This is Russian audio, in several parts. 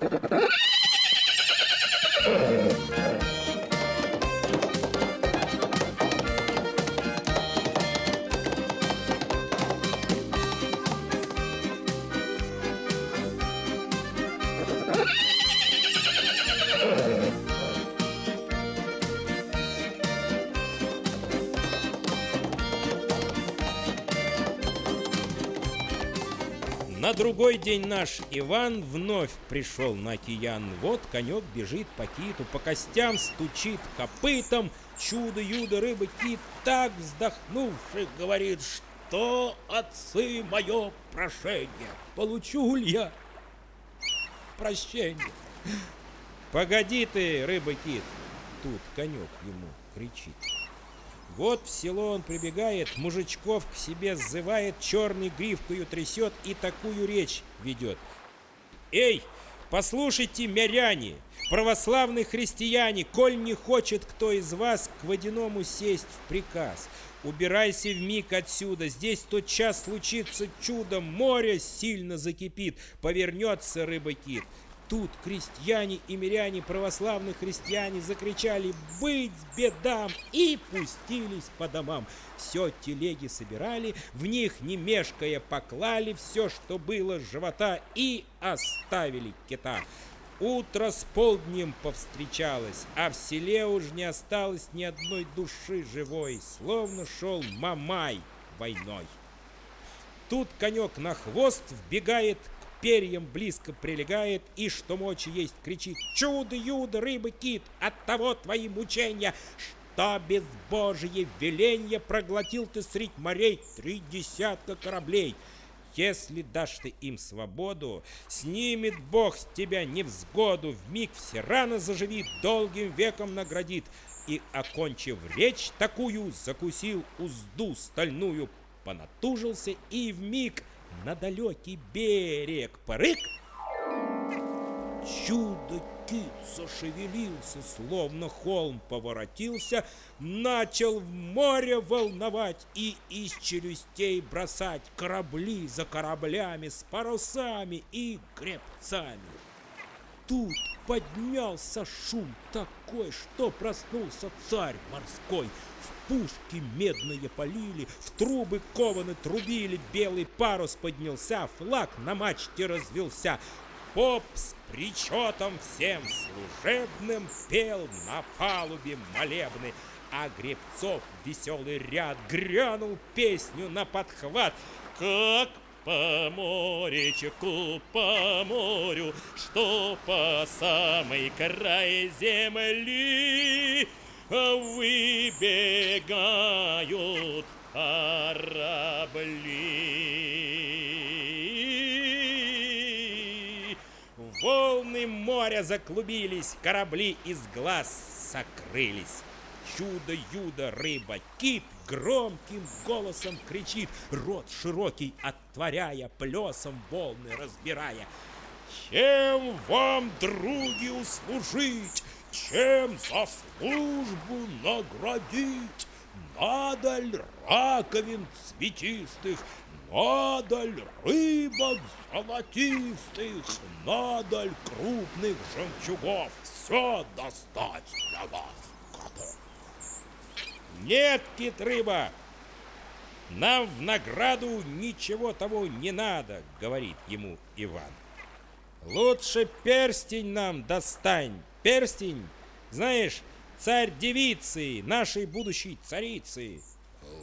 Ha ha ha! На другой день наш Иван вновь пришел на океан. Вот конек бежит по киту, по костям стучит копытом. Чудо-юдо рыба-кит, так вздохнувший, говорит, что, отцы, мое прошение, получу ли я прощение? Погоди ты, рыба-кит, тут конек ему кричит. Вот в село он прибегает, мужичков к себе сзывает, черный гривкою трясет и такую речь ведет. Эй, послушайте, миряне, православные христиане, коль не хочет кто из вас к водяному сесть в приказ, убирайся в миг отсюда, здесь тот час случится чудо, море сильно закипит, повернется рыба-кит. Тут крестьяне и миряне, православные христиане закричали «Быть бедам!» и пустились по домам. Все телеги собирали, в них не мешкая поклали все, что было с живота и оставили кита. Утро с полднем повстречалось, а в селе уж не осталось ни одной души живой, словно шел Мамай войной. Тут конек на хвост вбегает перьям близко прилегает и, что мочи есть, кричит «Чудо-юдо, рыба-кит, от того твои мучения!» что безбожие веленье проглотил ты средь морей три десятка кораблей. Если дашь ты им свободу, снимет Бог с тебя невзгоду, в миг все рано заживит, долгим веком наградит. И, окончив речь такую, закусил узду стальную, понатужился и в миг на далекий берег порык. Чудо-кит зашевелился, словно холм поворотился, начал в море волновать и из челюстей бросать корабли за кораблями с парусами и гребцами. Тут поднялся шум такой, что проснулся царь морской — пушки медные полили, в трубы кованы трубили, белый парус поднялся, флаг на мачте развелся. Поп с причетом всем служебным пел на палубе молебны, а Гребцов веселый ряд грянул песню на подхват. Как по моречку, по морю, что по самый край земли выбегают корабли. Волны моря заклубились, корабли из глаз сокрылись. Чудо-юдо рыба-кит громким голосом кричит, рот широкий отворяя, плесом волны разбирая. Чем вам, други, услужить? Чем за службу наградить. Надаль раковин цветистых, надаль рыбок золотистых, надаль крупных жемчугов. Все достать для вас готов. Нет, кит-рыба, нам в награду ничего того не надо, говорит ему Иван. Лучше перстень нам достань, перстень, знаешь, царь девицы, нашей будущей царицы.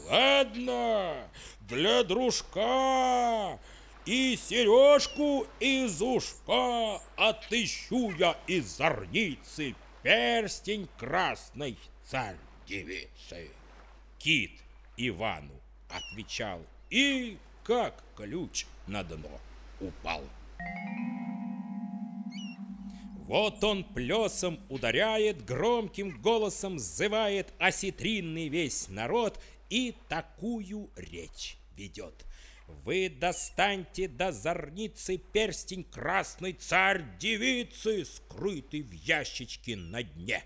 Ладно, для дружка и сережку из ушка отыщу я из зорницы перстень красной царь девицы. Кит Ивану отвечал и как ключ на дно упал. Вот он плесом ударяет, громким голосом зывает осетринный весь народ и такую речь ведет. Вы достаньте до зорницы перстень красный царь девицы, скрытый в ящичке на дне.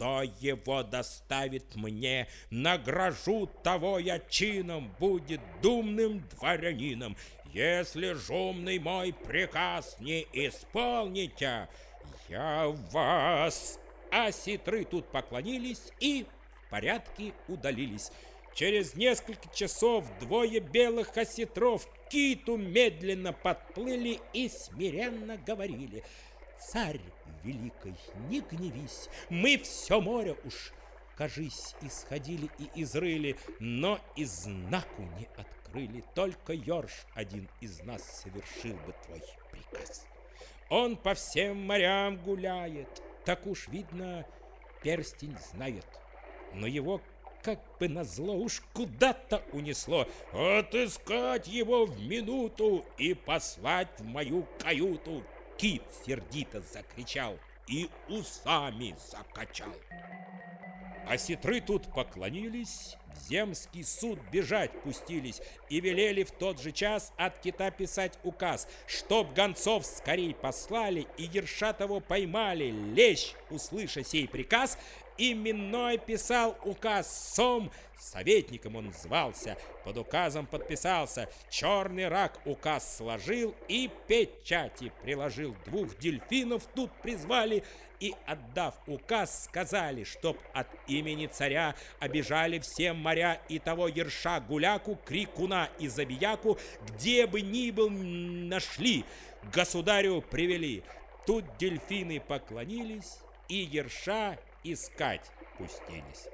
Кто его доставит мне, награжу того я чином, будет думным дворянином. Если жумный мой приказ не исполните, я вас... А ситры тут поклонились и в порядке удалились. Через несколько часов двое белых осетров киту медленно подплыли и смиренно говорили. «Царь великий, не гневись, мы все море уж, кажись, исходили и изрыли, но и знаку не открыли, только Йорш один из нас совершил бы твой приказ». Он по всем морям гуляет, так уж видно, перстень знает. Но его как бы назло уж куда-то унесло. Отыскать его в минуту и послать в мою каюту. Кит сердито закричал и усами закачал. А сетры тут поклонились, в земский суд бежать пустились и велели в тот же час от кита писать указ, чтоб гонцов скорей послали и Ершатову поймали. Лещ, услыша сей приказ, именной писал указ сом, советником он звался, под указом подписался, черный рак указ сложил и печати приложил. Двух дельфинов тут призвали и, отдав указ, сказали, чтоб от имени царя обижали все моря и того ерша гуляку, крикуна и забияку, где бы ни был нашли, государю привели. Тут дельфины поклонились, и ерша искать пустились.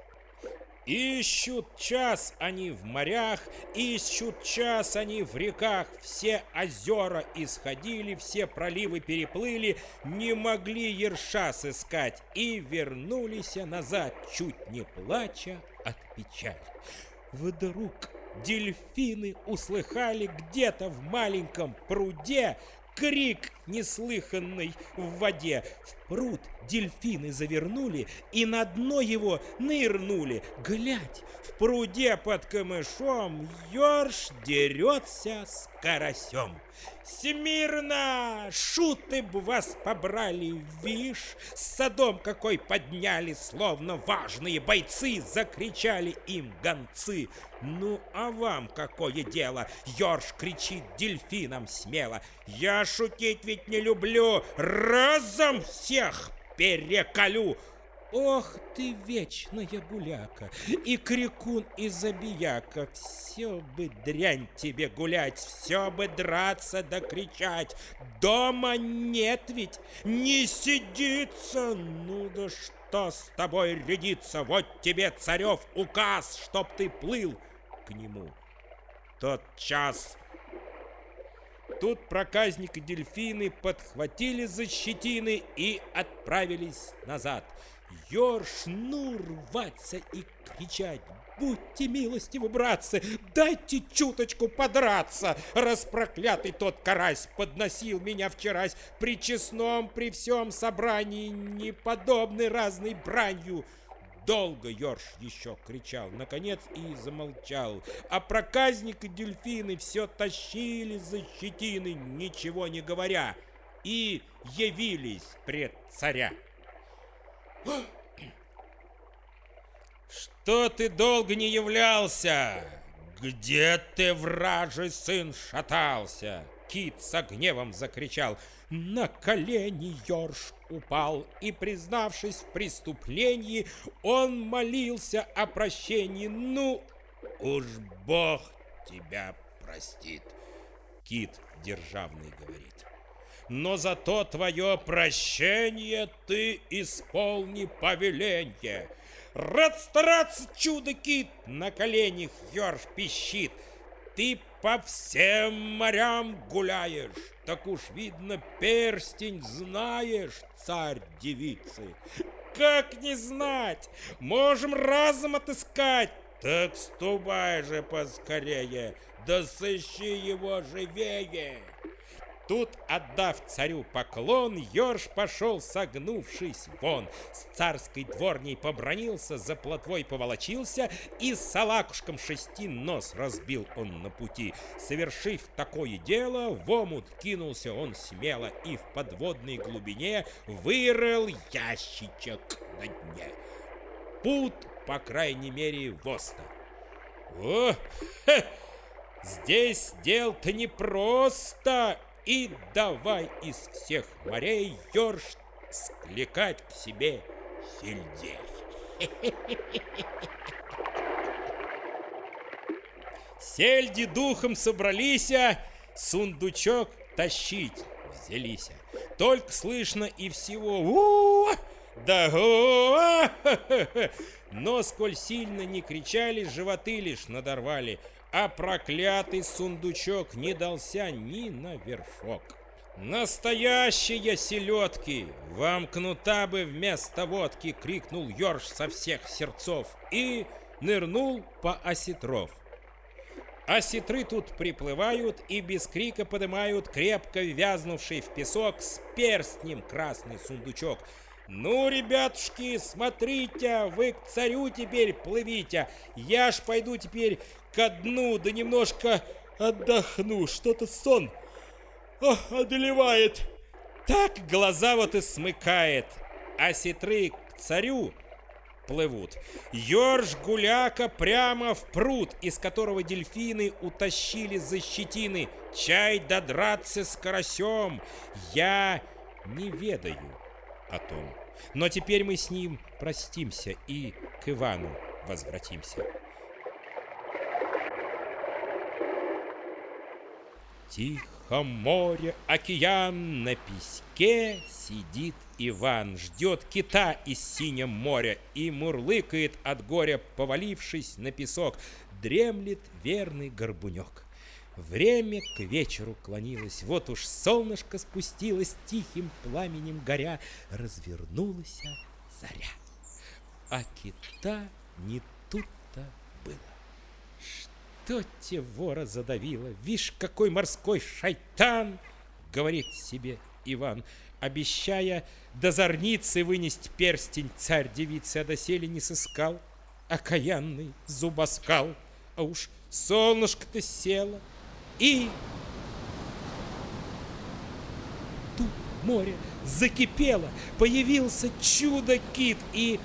Ищут час они в морях, ищут час они в реках. Все озера исходили, все проливы переплыли, не могли ерша сыскать и вернулись назад, чуть не плача от печали. Вдруг дельфины услыхали где-то в маленьком пруде крик неслыханный в воде. В пруд дельфины завернули и на дно его нырнули. Глядь, в пруде под камышом ёрш дерется с карасем. Смирно! Шуты б вас побрали, вишь! Садом какой подняли, словно важные бойцы, закричали им гонцы. Ну, а вам какое дело? Ёрш кричит дельфинам смело. Я шутить ведь не люблю, разом всех переколю. Ох ты вечная гуляка, и крикун, и забияка, все бы дрянь тебе гулять, все бы драться да кричать. Дома нет ведь, не сидится, ну да что с тобой рядится, вот тебе царев указ, чтоб ты плыл к нему. Тот час Тут проказник и дельфины подхватили защитины и отправились назад. Ёрш, ну, рваться и кричать. Будьте милостивы, братцы, дайте чуточку подраться. Распроклятый тот карась подносил меня вчерась при честном, при всем собрании, неподобной разной бранью. Долго Йорш еще кричал, наконец и замолчал. А проказник и дельфины все тащили за щетины, ничего не говоря, и явились пред царя. Что ты долго не являлся? Где ты, вражий сын, шатался? Кит с гневом закричал. На колени Йорш упал, и, признавшись в преступлении, он молился о прощении. Ну, уж Бог тебя простит, Кит державный говорит. Но зато твое прощение ты исполни повеление. Рад стараться, чудо-кит, на коленях Йорш пищит. Ты по всем морям гуляешь, так уж видно перстень знаешь, царь девицы. Как не знать? Можем разом отыскать. Так ступай же поскорее, да сыщи его живее. Тут, отдав царю поклон, Ёрш пошел, согнувшись вон. С царской дворней побронился, за плотвой поволочился, и салакушком шести нос разбил он на пути. Совершив такое дело, в омут кинулся он смело и в подводной глубине вырыл ящичек на дне. Пут, по крайней мере, воста. О, хе! Здесь дел-то непросто, и давай из всех морей Ёрш скликать к себе сельдей. Сельди духом собрались, а сундучок тащить взялись. Только слышно и всего у да го Но сколь сильно не кричали, животы лишь надорвали, а проклятый сундучок не дался ни на вершок. «Настоящие селедки! Вам кнута бы вместо водки!» — крикнул Ёрш со всех сердцов и нырнул по осетров. Осетры тут приплывают и без крика поднимают крепко вязнувший в песок с перстнем красный сундучок. «Ну, ребятушки, смотрите, вы к царю теперь плывите, я ж пойду теперь ко дну, да немножко отдохну, что-то сон Ох, одолевает. Так глаза вот и смыкает. А сетры к царю плывут. Ёрш гуляка прямо в пруд, из которого дельфины утащили за щетины. Чай додраться с карасем. Я не ведаю о том. Но теперь мы с ним простимся и к Ивану возвратимся. Тихо море, океан, на песке сидит Иван, ждет кита из синего моря и мурлыкает от горя, повалившись на песок, дремлет верный горбунек. Время к вечеру клонилось, вот уж солнышко спустилось, тихим пламенем горя, развернулась заря. А кита не тут-то было. Что те вора задавило? Вишь, какой морской шайтан! Говорит себе Иван, обещая до зорницы вынести перстень царь девицы, а доселе не сыскал. Окаянный зубоскал, а уж солнышко-то село, и тут море закипело, появился чудо-кит и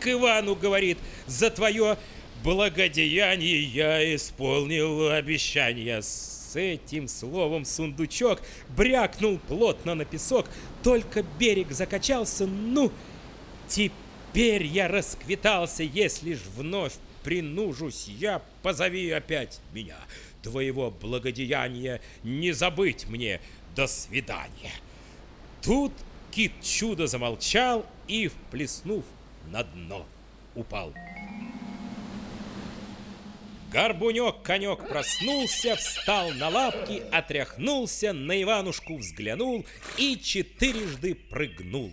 к Ивану говорит, за твое благодеяние я исполнил обещание. С этим словом сундучок брякнул плотно на песок, только берег закачался, ну, теперь я расквитался, если ж вновь принужусь я, позови опять меня. Твоего благодеяния не забыть мне. До свидания. Тут кит чудо замолчал и, вплеснув на дно, упал. Горбунек-конек проснулся, встал на лапки, отряхнулся, на Иванушку взглянул и четырежды прыгнул.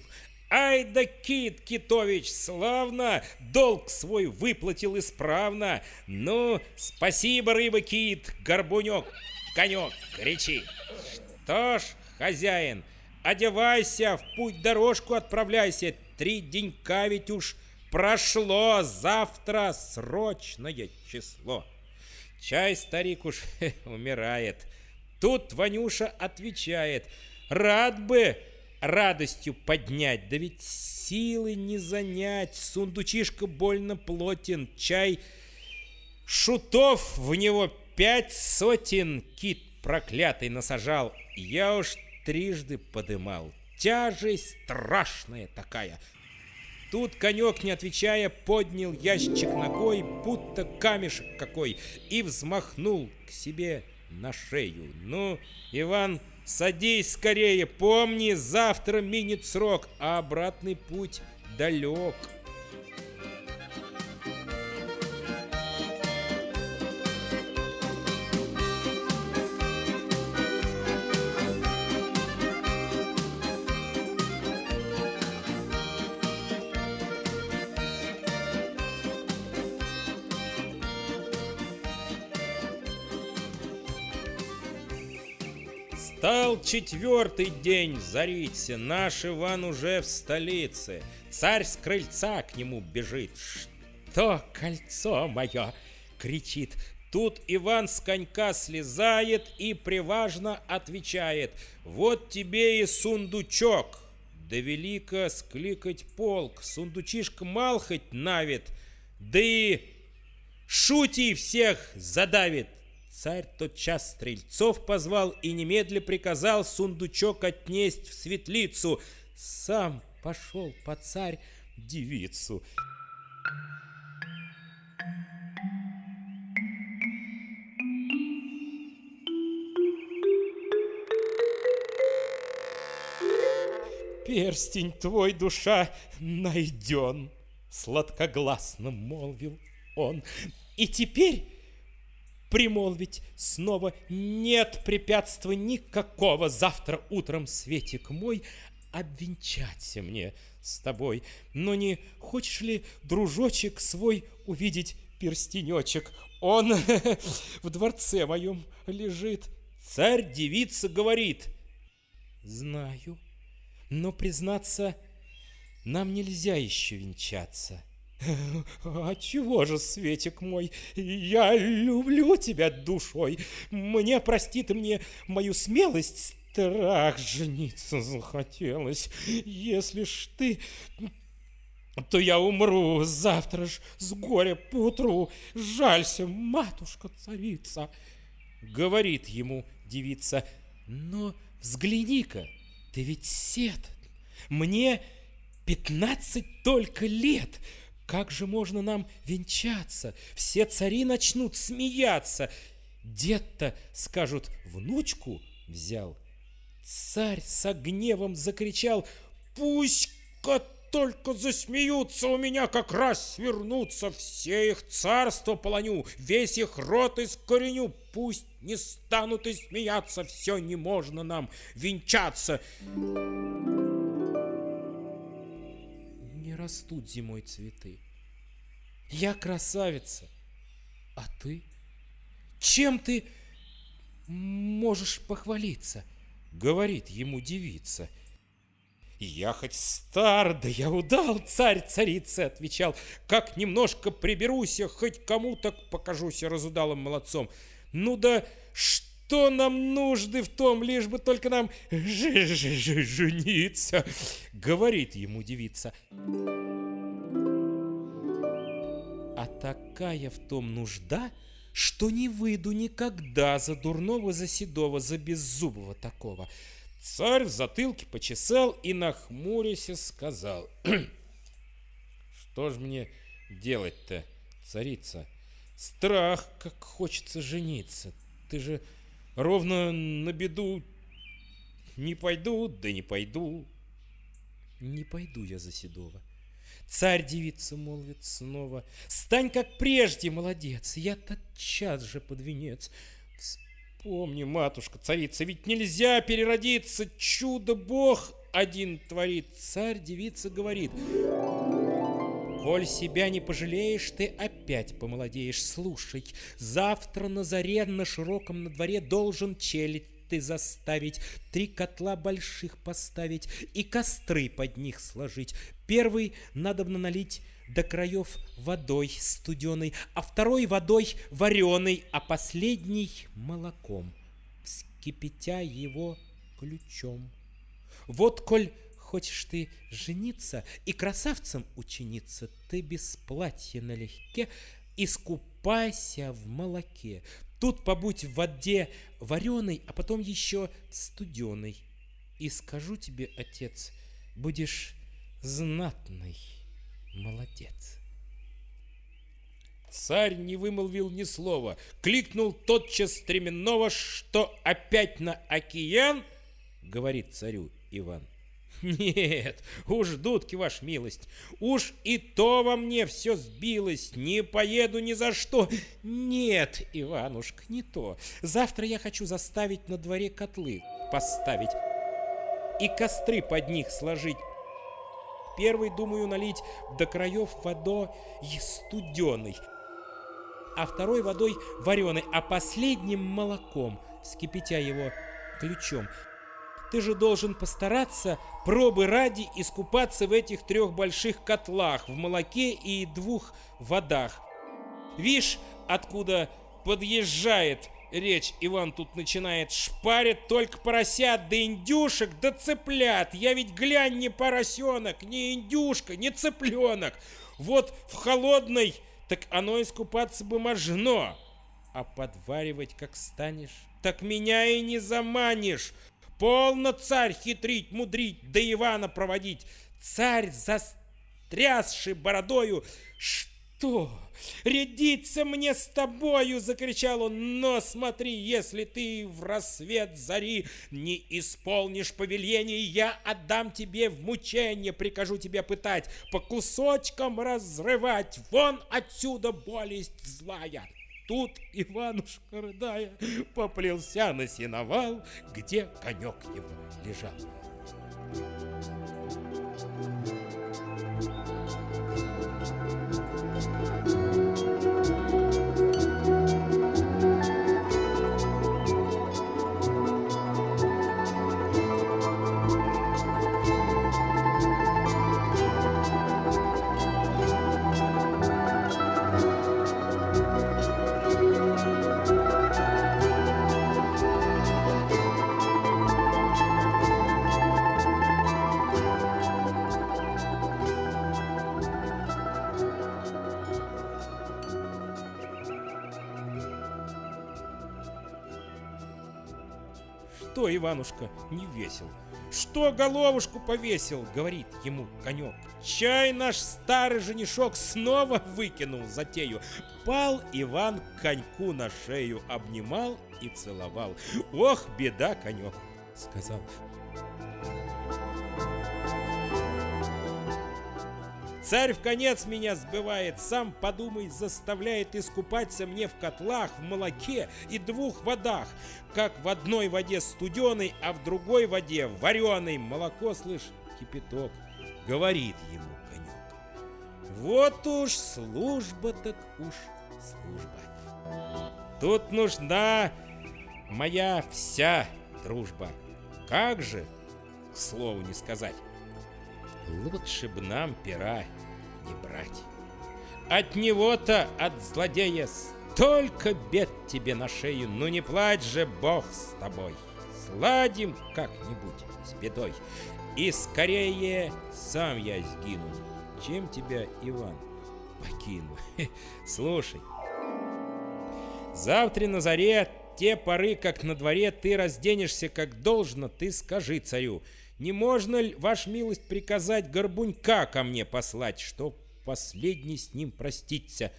Ай да Кит Китович, славно, долг свой выплатил исправно. Ну, спасибо, рыба Кит, горбунек, конек, кричи. Что ж, хозяин, одевайся, в путь дорожку отправляйся, три денька ведь уж Прошло завтра срочное число. Чай старик уж умирает. Тут Ванюша отвечает. Рад бы радостью поднять, да ведь силы не занять. Сундучишка больно плотен, чай шутов в него пять сотен кит проклятый насажал. Я уж трижды подымал. Тяжесть страшная такая, Тут конек, не отвечая, поднял ящик ногой, будто камешек какой, и взмахнул к себе на шею. Ну, Иван, садись скорее, помни, завтра минет срок, а обратный путь далек. Четвертый день зариться, наш Иван уже в столице. Царь с крыльца к нему бежит. «Что кольцо мое?» — кричит. Тут Иван с конька слезает и приважно отвечает. «Вот тебе и сундучок!» Да велико скликать полк, сундучишка мал хоть навит, да и шути всех задавит. Царь тотчас стрельцов позвал и немедля приказал сундучок отнесть в светлицу. Сам пошел по царь девицу. Перстень твой, душа, найден, Сладкогласно молвил он. И теперь примолвить снова нет препятствия никакого. Завтра утром, Светик мой, обвенчаться мне с тобой. Но не хочешь ли, дружочек свой, увидеть перстенечек? Он в дворце моем лежит. Царь-девица говорит. Знаю, но, признаться, нам нельзя еще венчаться. А чего же, Светик мой, я люблю тебя душой. Мне, прости ты мне мою смелость, страх жениться захотелось. Если ж ты то я умру завтра ж с горя поутру. Жалься, матушка-царица. Говорит ему девица, но взгляни-ка, ты ведь сед. Мне пятнадцать только лет. Как же можно нам венчаться? Все цари начнут смеяться. Дед-то, скажут, внучку взял. Царь со гневом закричал, пусть-ка только засмеются у меня, как раз свернутся, все их царство полоню, весь их рот искореню, пусть не станут и смеяться, все не можно нам венчаться. Растут зимой цветы. Я красавица, а ты? Чем ты можешь похвалиться? Говорит ему девица – я хоть стар, да я удал, царь царицы, отвечал. Как немножко приберусь, хоть кому-то покажусь разудалым молодцом. Ну да что нам нужды в том, лишь бы только нам ж -ж -ж жениться, говорит ему девица. А такая в том нужда, что не выйду никогда за дурного, за седого, за беззубого такого. Царь в затылке почесал и, нахмурясь, сказал, «Что ж мне делать-то, царица? Страх, как хочется жениться. Ты же ровно на беду не пойду, да не пойду». «Не пойду я за Седова». Царь девица молвит снова, «Стань, как прежде, молодец, я тотчас же под венец». Помни, матушка, царица, ведь нельзя переродиться, чудо Бог один творит. Царь девица говорит, Коль себя не пожалеешь, ты опять помолодеешь. Слушай, завтра на заре на широком на дворе должен челядь ты заставить, три котла больших поставить и костры под них сложить. Первый надобно налить до краев водой студеной, а второй водой вареной, а последний молоком, вскипятя его ключом. Вот коль хочешь ты жениться и красавцем учениться, ты без платья налегке искупайся в молоке. Тут побудь в воде вареной, а потом еще студеной. И скажу тебе, отец, будешь знатный. Молодец. Царь не вымолвил ни слова, кликнул тотчас стременного, что опять на океан, говорит царю Иван. Нет, уж, дудки, ваш милость, уж и то во мне все сбилось, не поеду ни за что. Нет, Иванушка, не то. Завтра я хочу заставить на дворе котлы поставить и костры под них сложить, Первый, думаю, налить до краев водой студеной, а второй водой вареной, а последним молоком, вскипятя его ключом. Ты же должен постараться, пробы ради, искупаться в этих трех больших котлах, в молоке и двух водах. Вишь, откуда подъезжает речь Иван тут начинает шпарит только поросят, да индюшек, да цыплят. Я ведь глянь, не поросенок, не индюшка, не цыпленок. Вот в холодной, так оно искупаться бы можно. а подваривать как станешь, так меня и не заманишь. Полно царь хитрить, мудрить, да Ивана проводить. Царь, застрясший бородою, что? Рядиться мне с тобою!» — закричал он. «Но смотри, если ты в рассвет зари не исполнишь повеление, я отдам тебе в мучение, прикажу тебе пытать, по кусочкам разрывать, вон отсюда болезнь злая!» Тут Иванушка, рыдая, поплелся на сеновал, где конек его лежал. Что, Иванушка, не весел? Что головушку повесил, говорит ему конек. Чай наш старый женишок снова выкинул затею. Пал Иван коньку на шею, обнимал и целовал. Ох, беда, конек, сказал. Царь в конец меня сбывает, сам подумай, заставляет искупаться мне в котлах, в молоке и двух водах, как в одной воде студеной, а в другой воде вареной. Молоко, слышь, кипяток, говорит ему конек. Вот уж служба так уж служба. Тут нужна моя вся дружба. Как же, к слову не сказать. Лучше б нам пера не брать. От него-то, от злодея, столько бед тебе на шею, ну не плачь же, Бог с тобой. Сладим как-нибудь с бедой, и скорее сам я сгину, чем тебя, Иван, покину. Слушай, завтра на заре те поры, как на дворе ты разденешься как должно, ты скажи царю, не можно ли, ваш милость, приказать горбунька ко мне послать, что последний с ним проститься?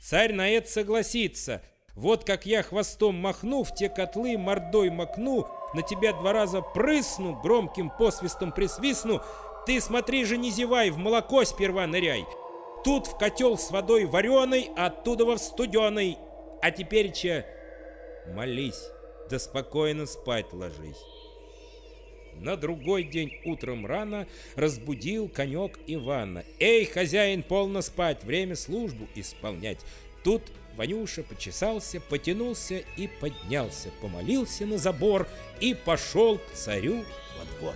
Царь на это согласится. Вот как я хвостом махну, в те котлы мордой макну, на тебя два раза прысну, громким посвистом присвистну. Ты смотри же, не зевай, в молоко сперва ныряй. Тут в котел с водой вареной, оттуда во в студеной. А теперь че молись, да спокойно спать ложись. На другой день утром рано разбудил конек Ивана. «Эй, хозяин, полно спать, время службу исполнять!» Тут Ванюша почесался, потянулся и поднялся, помолился на забор и пошел к царю во двор.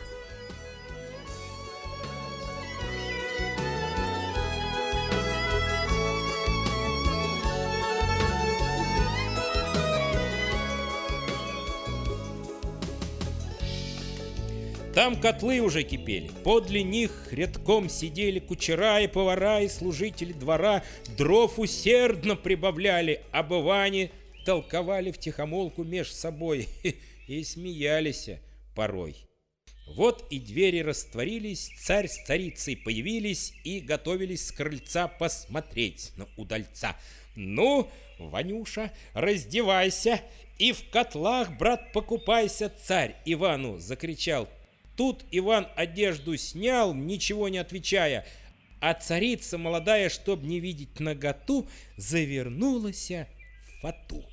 Там котлы уже кипели, подле них рядком сидели кучера и повара и служители двора, дров усердно прибавляли, об Иване толковали втихомолку меж собой и смеялись порой. Вот и двери растворились, царь с царицей появились и готовились с крыльца посмотреть на удальца. «Ну, Ванюша, раздевайся и в котлах, брат, покупайся, царь Ивану!» — закричал Тут Иван одежду снял, ничего не отвечая, а царица молодая, чтоб не видеть наготу, завернулась в фату.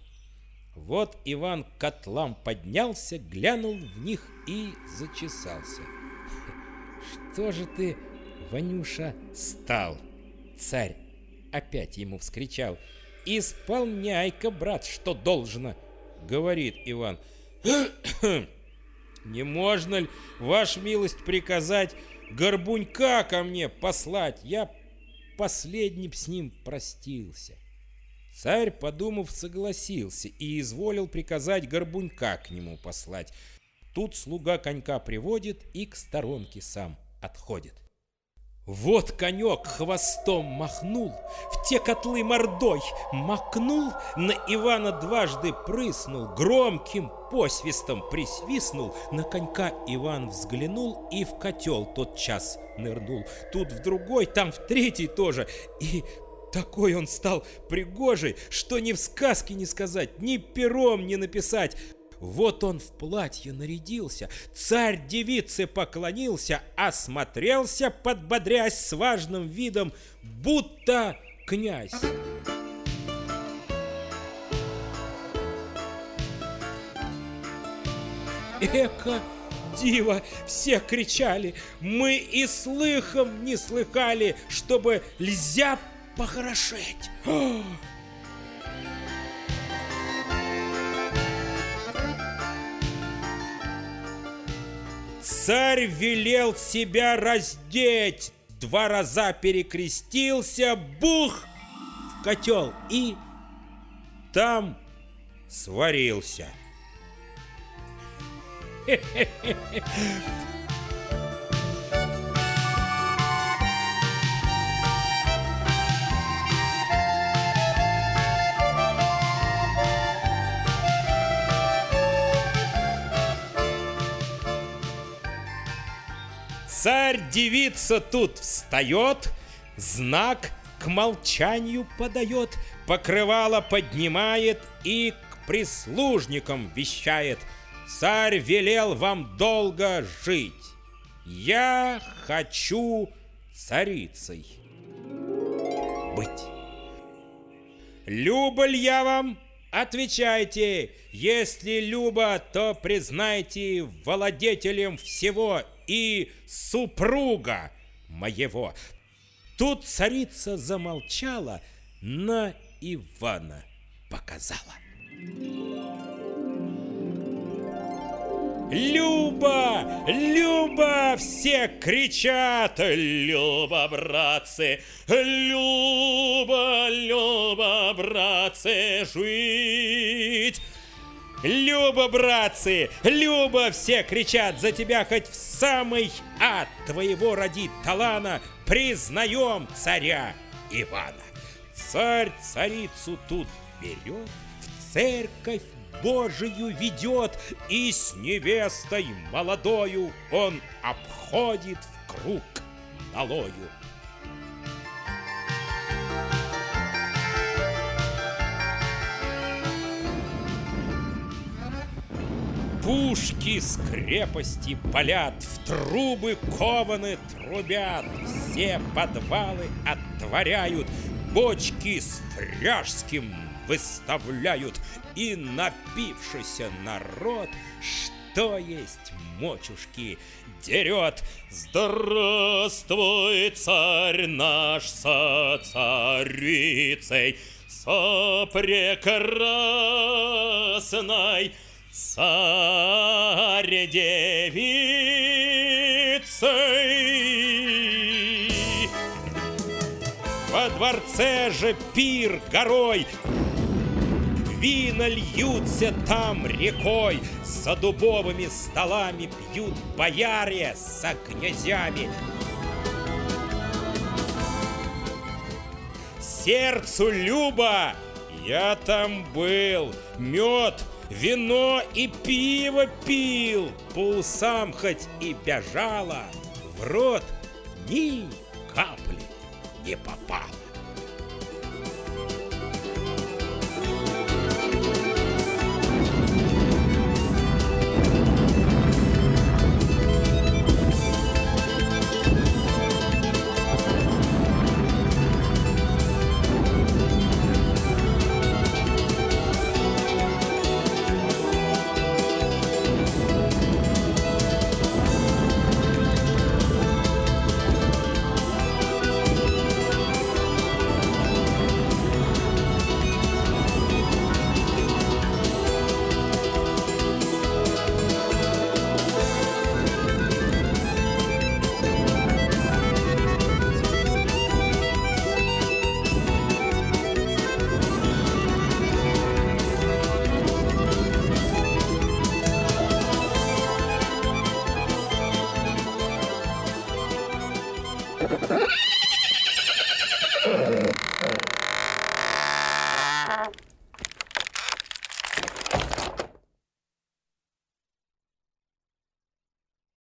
Вот Иван к котлам поднялся, глянул в них и зачесался. «Что же ты, Ванюша, стал?» Царь опять ему вскричал. «Исполняй-ка, брат, что должно!» Говорит Иван. Не можно ли, ваш милость, приказать горбунька ко мне послать? Я последним с ним простился. Царь, подумав, согласился и изволил приказать горбунька к нему послать. Тут слуга конька приводит и к сторонке сам отходит. Вот конек хвостом махнул, в те котлы мордой макнул, на Ивана дважды прыснул, громким посвистом присвистнул, на конька Иван взглянул и в котел тот час нырнул. Тут в другой, там в третий тоже, и такой он стал пригожий, что ни в сказке не сказать, ни пером не написать. Вот он в платье нарядился, царь девице поклонился, осмотрелся, подбодрясь с важным видом, будто князь. Эко, диво, все кричали, мы и слыхом не слыхали, чтобы льзя похорошеть. Царь велел себя раздеть, два раза перекрестился, бух, в котел и там сварился. Царь-девица тут встает, знак к молчанию подает, покрывало поднимает и к прислужникам вещает. Царь велел вам долго жить. Я хочу царицей быть. Люба ли я вам? Отвечайте, если Люба, то признайте владетелем всего и супруга моего. Тут царица замолчала, на Ивана показала. Люба! Люба! Все кричат! Люба, братцы! Люба, Люба, братцы, жить! Люба, братцы, Люба, все кричат за тебя хоть в самый ад твоего роди талана признаем царя Ивана. Царь царицу тут берет, в церковь Божию ведет, и с невестой молодою он обходит в круг налою. Пушки с крепости палят, в трубы кованы трубят, все подвалы отворяют, бочки с фряжским выставляют, и напившийся народ, что есть мочушки, дерет. Здравствуй, царь наш со царицей, со прекрасной, царь девицей. Во дворце же пир горой, Вина льются там рекой, За дубовыми столами пьют бояре со князями. Сердцу Люба, я там был, мед Вино и пиво пил, по усам хоть и бежала, в рот ни капли не попало.